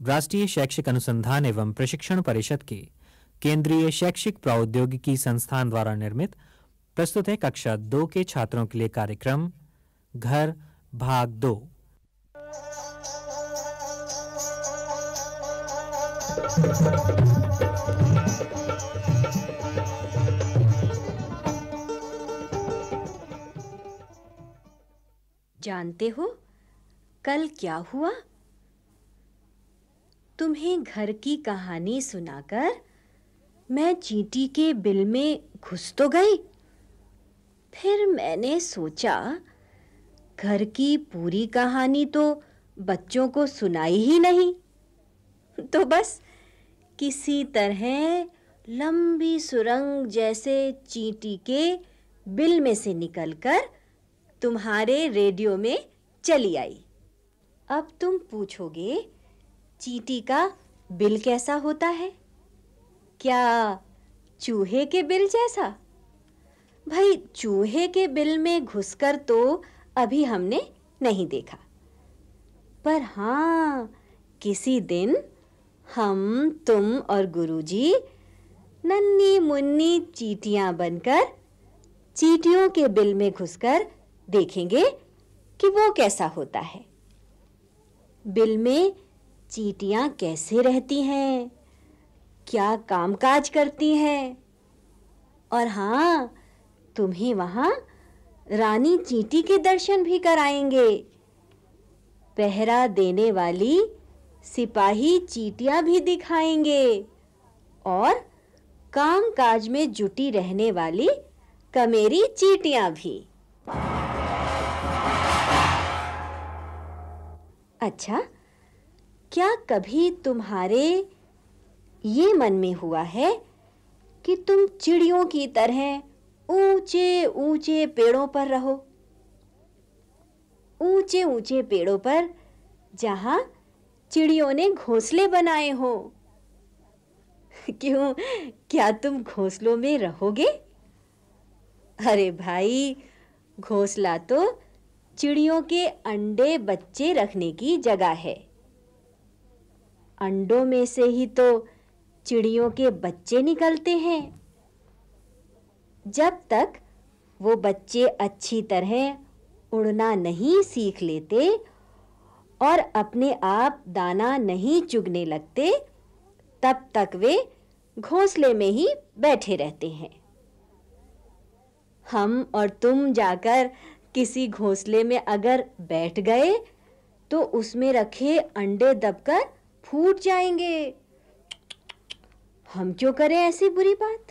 राष्ट्रीय शैक्षिक अनुसंधान एवं प्रशिक्षण परिषद के केंद्रीय शैक्षिक प्रौद्योगिकी संस्थान द्वारा निर्मित, प्रस्तुत है कक्षा दो के छात्रों के लिए कार्यक्रम, घर, भाग दो। जानते हो कल क्या हुआ? तुम्हें घर की कहानी सुनाकर मैं चींटी के बिल में घुस तो गई। फिर मैंने सोचा, घर की पूरी कहानी तो बच्चों को सुनाई ही नहीं। तो बस किसी तरह लंबी सुरंग जैसे चींटी के बिल में से निकलकर तुम्हारे रेडियो में चली आई। अब तुम पूछोगे चींटी का बिल कैसा होता है? क्या चूहे के बिल जैसा? भाई, चूहे के बिल में घुसकर तो अभी हमने नहीं देखा। पर हाँ किसी दिन हम, तुम और गुरुजी नन्नी मुन्नी चीटियाँ बनकर चीटियों के बिल में घुसकर देखेंगे कि वो कैसा होता है। बिल में चीटियाँ कैसे रहती हैं? क्या कामकाज करती हैं? और हाँ तुम्हें वहाँ रानी चींटी के दर्शन भी कराएँगे। पहरा देने वाली सिपाही चीटियाँ भी दिखाएँगे। और कामकाज में जुटी रहने वाली कमेरी चीटियाँ भी। अच्छा क्या कभी तुम्हारे ये मन में हुआ है कि तुम चिड़ियों की तरह ऊँचे ऊँचे पेड़ों पर रहो? ऊँचे ऊँचे पेड़ों पर जहाँ चिड़ियों ने घोंसले बनाए हो। क्यों? क्या तुम घोंसलों में रहोगे? अरे भाई, घोंसला तो चिड़ियों के अंडे बच्चे रखने की जगह है। अंडों में से ही तो चिड़ियों के बच्चे निकलते हैं। जब तक वो बच्चे अच्छी तरह उड़ना नहीं सीख लेते और अपने आप दाना नहीं चुगने लगते, तब तक वे घोंसले में ही बैठे रहते हैं। हम और तुम जाकर किसी घोंसले में अगर बैठ गए तो उसमें रखे अंडे दबकर फूट जाएँगे। हम क्यों करें ऐसी बुरी बात?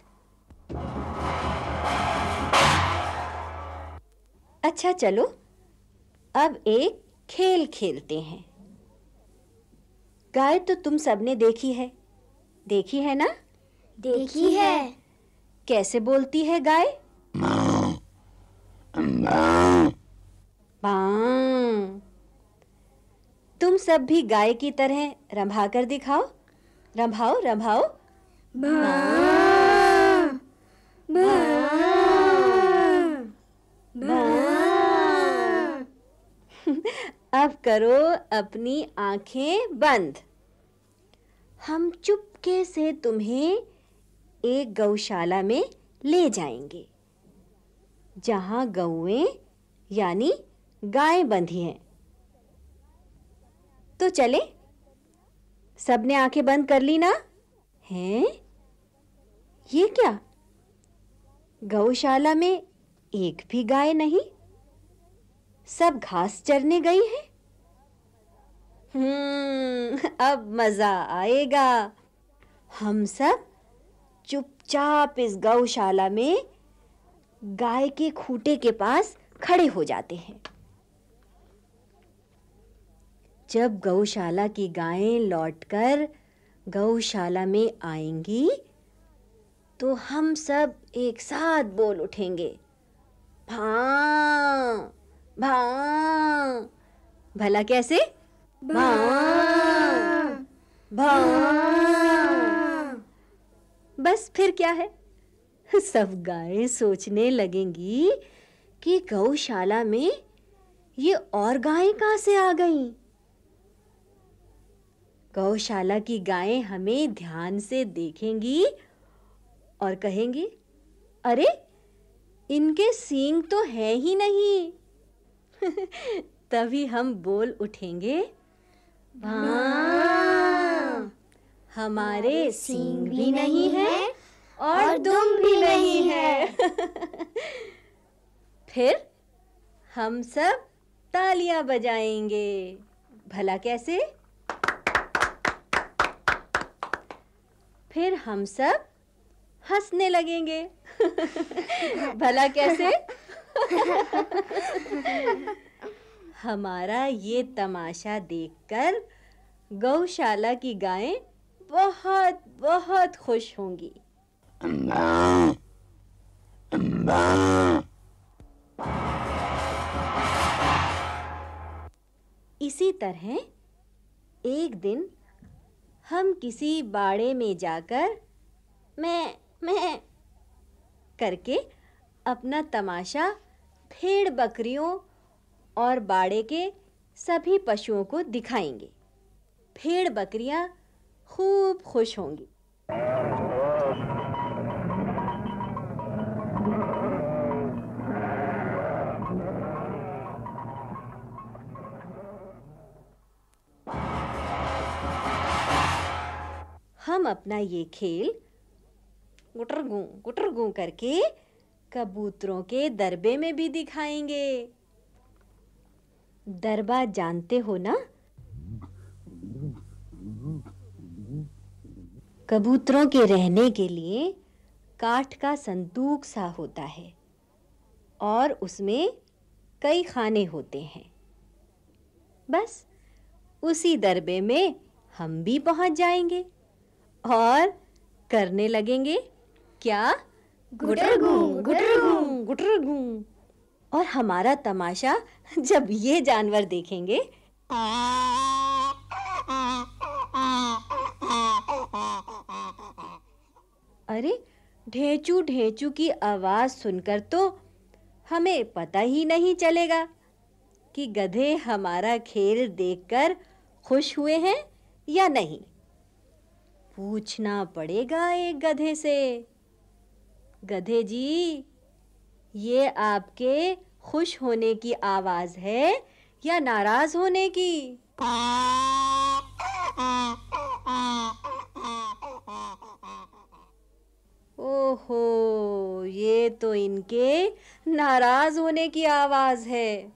अच्छा चलो। अब एक खेल खेलते हैं। गाय तो तुम सबने देखी है। देखी है ना? देखी है। कैसे बोलती है गाय? बां। तुम सब भी गाय की तरह रंभा कर दिखाओ। रंभाओ रंभाओ। अब करो अपनी आँखें बंद। हम चुपके से तुम्हें एक गौशाला में ले जाएँगे जहाँ गौएँ यानी गाय बंधी हैं। तो चले। सबने आँखें बंद कर ली ना? हैं? ये क्या? गौशाला में एक भी गाय नहीं? सब घास चरने गई है? हम्म अब मज़ा आएगा। हम सब चुपचाप इस गौशाला में गाय के खूटे के पास खड़े हो जाते हैं। जब गौशाला की गायें लौटकर गौशाला में आएँगी तो हम सब एक साथ बोल उठेंगे, भां भां। भला कैसे? भां भां। बस फिर क्या है? सब गायें सोचने लगेंगी कि गौशाला में ये और गायें कहाँ से आ गईं? गौशाला की गायें हमें ध्यान से देखेंगी और कहेंगी, अरे, इनके सींग तो है ही नहीं। तभी हम बोल उठेंगे हमारे सींग भी नहीं है और दुम भी नहीं है। फिर हम सब तालियाँ बजाएँगे। भला कैसे? फिर हम सब हंसने लगेंगे। भला कैसे? हमारा ये तमाशा देखकर गौशाला की गायें बहुत बहुत खुश होंगी। इसी तरह एक दिन हम किसी बाड़े में जाकर मैं मैं करके अपना तमाशा, भेड़ बकरियों और बाड़े के सभी पशुओं को दिखाएँगे। भेड़ बकरियाँ खूब खुश होंगी। हम अपना ये खेल गुटर गूं गुटर गूं करके कबूतरों के दरबे में भी दिखाएँगे। दरबा जानते हो ना? कबूतरों के रहने के लिए काठ का संदूक सा होता है और उसमें कई खाने होते हैं। बस उसी दरबे में हम भी पहुँच जाएँगे। और करने लगेंगे क्या? गुटरगूं गुटरगूं गुटरगूं। और हमारा तमाशा जब ये जानवर देखेंगे। अरे, ढेंचू ढेंचू की आवाज़ सुनकर तो हमें पता ही नहीं चलेगा कि गधे हमारा खेल देखकर खुश हुए हैं या नहीं। पूछना पड़ेगा एक गधे से। गधे जी, ये आपके खुश होने की आवाज़ है या नाराज़ होने की? ओहो, ये तो इनके नाराज़ होने की आवाज़ है।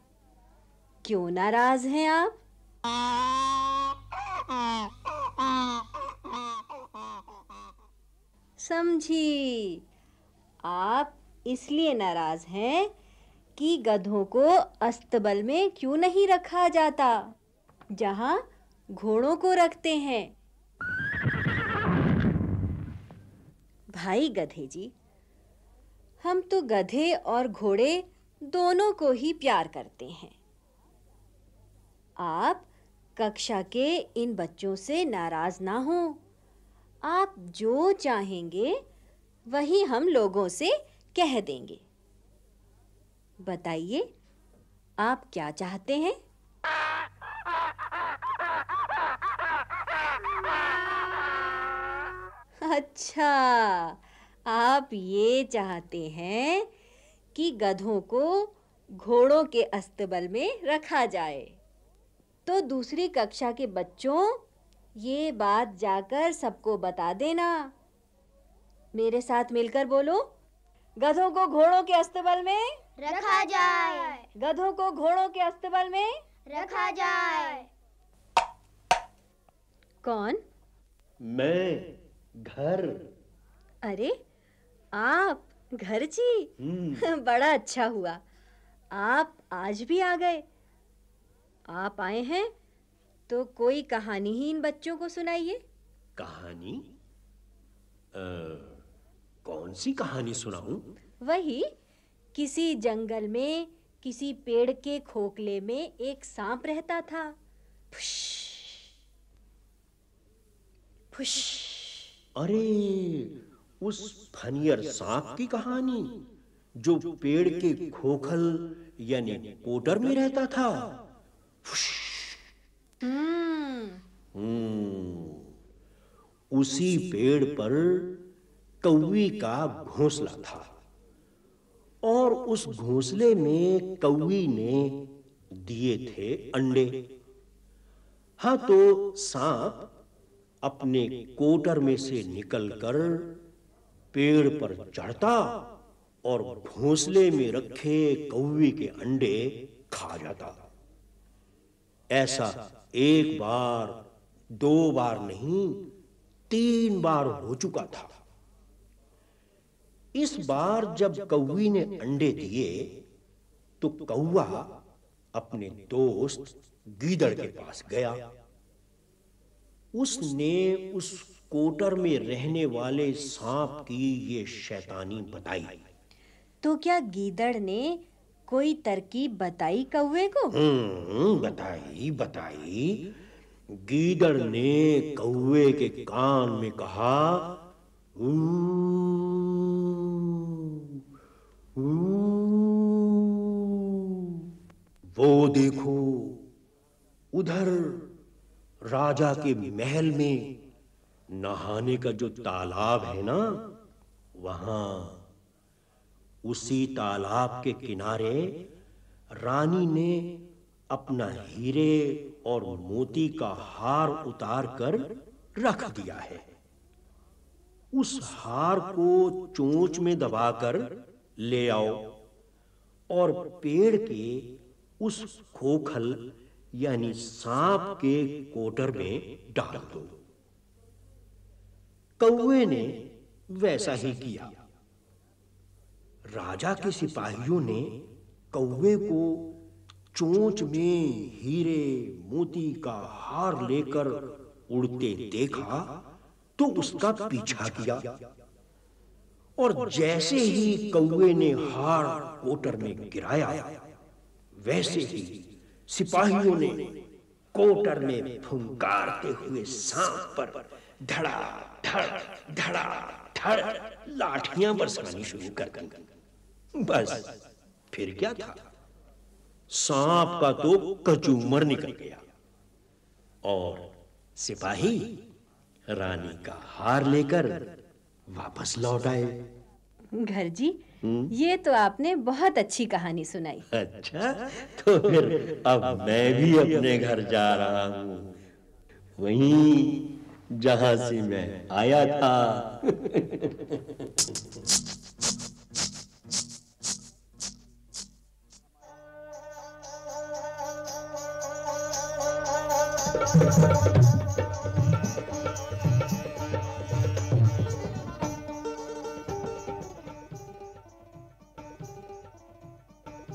क्यों नाराज़ हैं आप? समझी। आप इसलिए नाराज़ हैं कि गधों को अस्तबल में क्यों नहीं रखा जाता? जहाँ घोड़ों को रखते हैं। भाई गधे जी, हम तो गधे और घोड़े दोनों को ही प्यार करते हैं। आप कक्षा के इन बच्चों से नाराज़ ना हो। आप जो चाहेंगे, वही हम लोगों से कह देंगे। बताइए, आप क्या चाहते हैं? अच्छा आप ये चाहते हैं कि गधों को घोड़ों के अस्तबल में रखा जाए। तो दूसरी कक्षा के बच्चों ये बात जाकर सबको बता देना। मेरे साथ मिलकर बोलो गधों को घोड़ों के अस्तबल में रखा जाए। गधों को घोड़ों के अस्तबल में रखा जाए। कौन? मैं घर। अरे आप घर जी हम्म, बड़ा अच्छा हुआ। आप आज भी आ गए। आप आए हैं? तो कोई कहानी ही इन बच्चों को सुनाइए। कहानी? अ, कौन सी कहानी सुनाऊं? वही किसी जंगल में किसी पेड़ के खोखले में एक सांप रहता था। फुश। फुश। अरे उस फनियर सांप की कहानी जो पेड़ के खोखल यानी पोटर में रहता था। हम्म, उसी पेड़ पर कौवी का घोंसला था। और उस घोंसले में कौवी ने दिए थे अंडे। हाँ तो सांप अपने कोटर में से निकलकर पेड़ पर चढ़ता और घोंसले में रखे कौवे के अंडे खा जाता। ऐसा एक बार, दो बार नहीं, तीन बार हो चुका था। इस बार जब कौवी ने अंडे दिए तो कौवा अपने दोस्त गीदड़ के पास गया। उसने उस कोटर में रहने वाले सांप की ये शैतानी बताई। तो क्या गीदड़ ने कोई तरकीब बताई कौवे को? हम्म बताई बताई। गीदड़ ने कौवे के कान में कहा "ऊ, ऊ, वो देखो उधर राजा के महल में नहाने का जो तालाब है ना वहाँ उसी तालाब के किनारे रानी ने अपना हीरे और मोती का हार उतार कर रख दिया है। उस हार को चोंच में दबाकर ले आओ और पेड़ के उस खोखल यानी सांप के कोटर में डाल दो। कौवे ने वैसा ही किया। राजा के सिपाहियों ने कौवे को चोंच में हीरे मोती का हार लेकर उड़ते देखा तो उसका पीछा किया। और जैसे ही कौवे ने हार कोटर में गिराया, वैसे ही सिपाहियों ने कोटर में फुंकारते हुए सांप पर धड़ा धड़ धड़ा धड़ लाठियाँ बरसानी शुरू कर दी। बस फिर क्या था? सांप का तो कचूमर निकल गया। और सिपाही रानी का हार लेकर वापस लौट आए। घर जी ये तो आपने बहुत अच्छी कहानी सुनाई। अच्छा तो फिर अब मैं भी अपने घर जा रहा हूँ। वहीं जहाँ से मैं आया था।